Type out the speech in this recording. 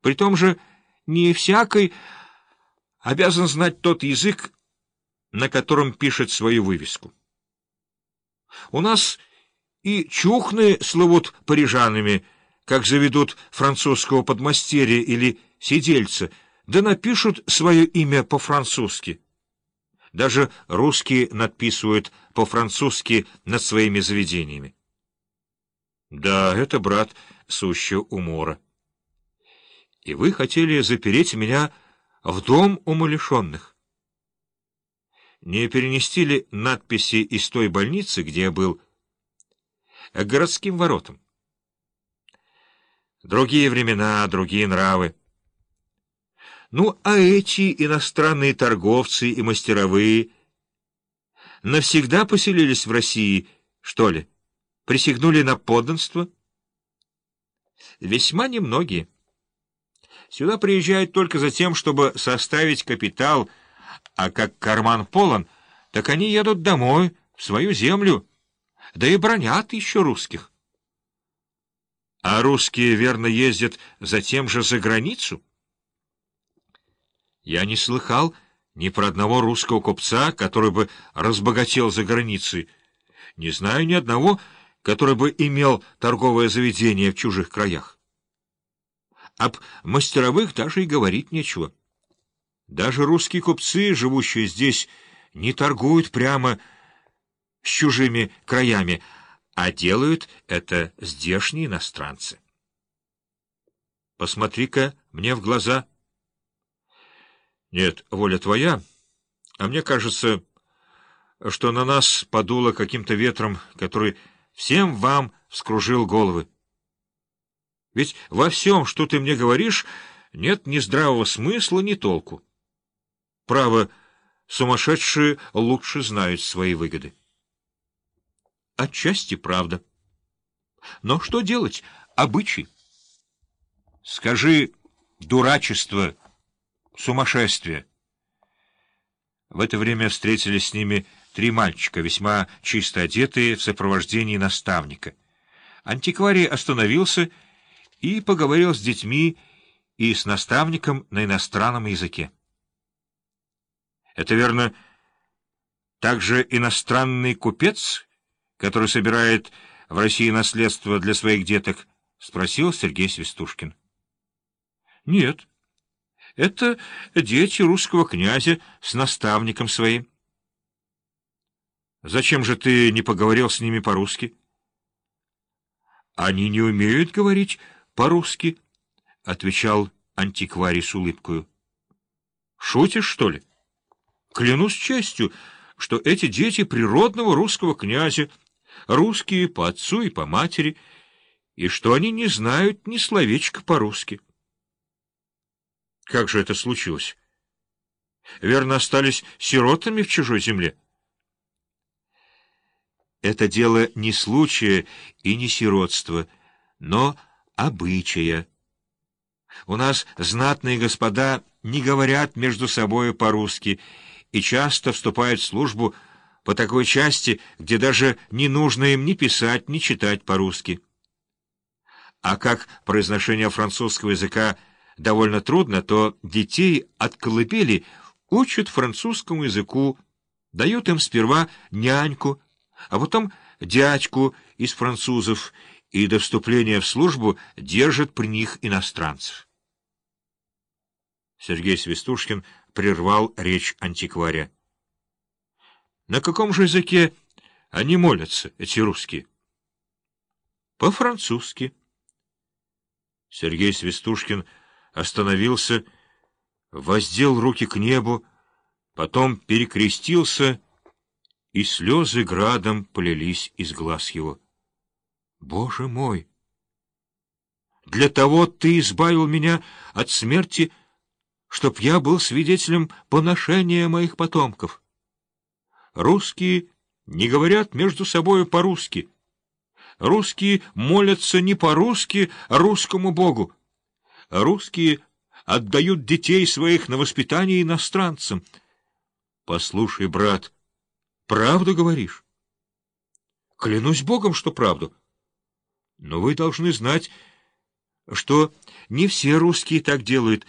При том же не всякий обязан знать тот язык, на котором пишет свою вывеску. У нас и чухны слывут парижанами, как заведут французского подмастерья или сидельца, да напишут свое имя по-французски. Даже русские надписывают по-французски над своими заведениями. Да, это, брат, сущего умора. И вы хотели запереть меня в дом умалишенных. Не перенести ли надписи из той больницы, где я был, к городским воротам? Другие времена, другие нравы. Ну, а эти иностранные торговцы и мастеровые навсегда поселились в России, что ли? Присягнули на подданство? Весьма немногие. Сюда приезжают только за тем, чтобы составить капитал, а как карман полон, так они едут домой, в свою землю, да и бронят еще русских. А русские, верно, ездят за тем же за границу? Я не слыхал ни про одного русского купца, который бы разбогател за границей. Не знаю ни одного, который бы имел торговое заведение в чужих краях. Об мастеровых даже и говорить нечего. Даже русские купцы, живущие здесь, не торгуют прямо с чужими краями, а делают это здешние иностранцы. Посмотри-ка мне в глаза. Нет, воля твоя, а мне кажется, что на нас подуло каким-то ветром, который всем вам вскружил головы. Ведь во всем, что ты мне говоришь, нет ни здравого смысла, ни толку. Право, сумасшедшие лучше знают свои выгоды. Отчасти правда. Но что делать? Обычай. Скажи дурачество, сумасшествие. В это время встретились с ними три мальчика, весьма чисто одетые, в сопровождении наставника. Антикварий остановился и поговорил с детьми и с наставником на иностранном языке. Это, верно, также иностранный купец, который собирает в России наследство для своих деток? — спросил Сергей Свистушкин. — Нет, это дети русского князя с наставником своим. — Зачем же ты не поговорил с ними по-русски? — Они не умеют говорить по-русски, — отвечал антикварий с улыбкою. — Шутишь, что ли? Клянусь честью, что эти дети природного русского князя, русские по отцу и по матери, и что они не знают ни словечка по-русски. Как же это случилось? Верно, остались сиротами в чужой земле? Это дело не случая и не сиротства, но обычая. У нас знатные господа не говорят между собой по-русски и часто вступают в службу по такой части, где даже не нужно им ни писать, ни читать по-русски. А как произношение французского языка довольно трудно, то детей от колыбели учат французскому языку, дают им сперва няньку, а потом дядьку из французов — и до вступления в службу держат при них иностранцев. Сергей Свистушкин прервал речь антикваря. — На каком же языке они молятся, эти русские? — По-французски. Сергей Свистушкин остановился, воздел руки к небу, потом перекрестился, и слезы градом полились из глаз его. Боже мой! Для того ты избавил меня от смерти, чтоб я был свидетелем поношения моих потомков. Русские не говорят между собою по-русски. Русские молятся не по-русски, а русскому Богу. Русские отдают детей своих на воспитание иностранцам. Послушай, брат, правду говоришь? Клянусь Богом, что правду. Но вы должны знать, что не все русские так делают,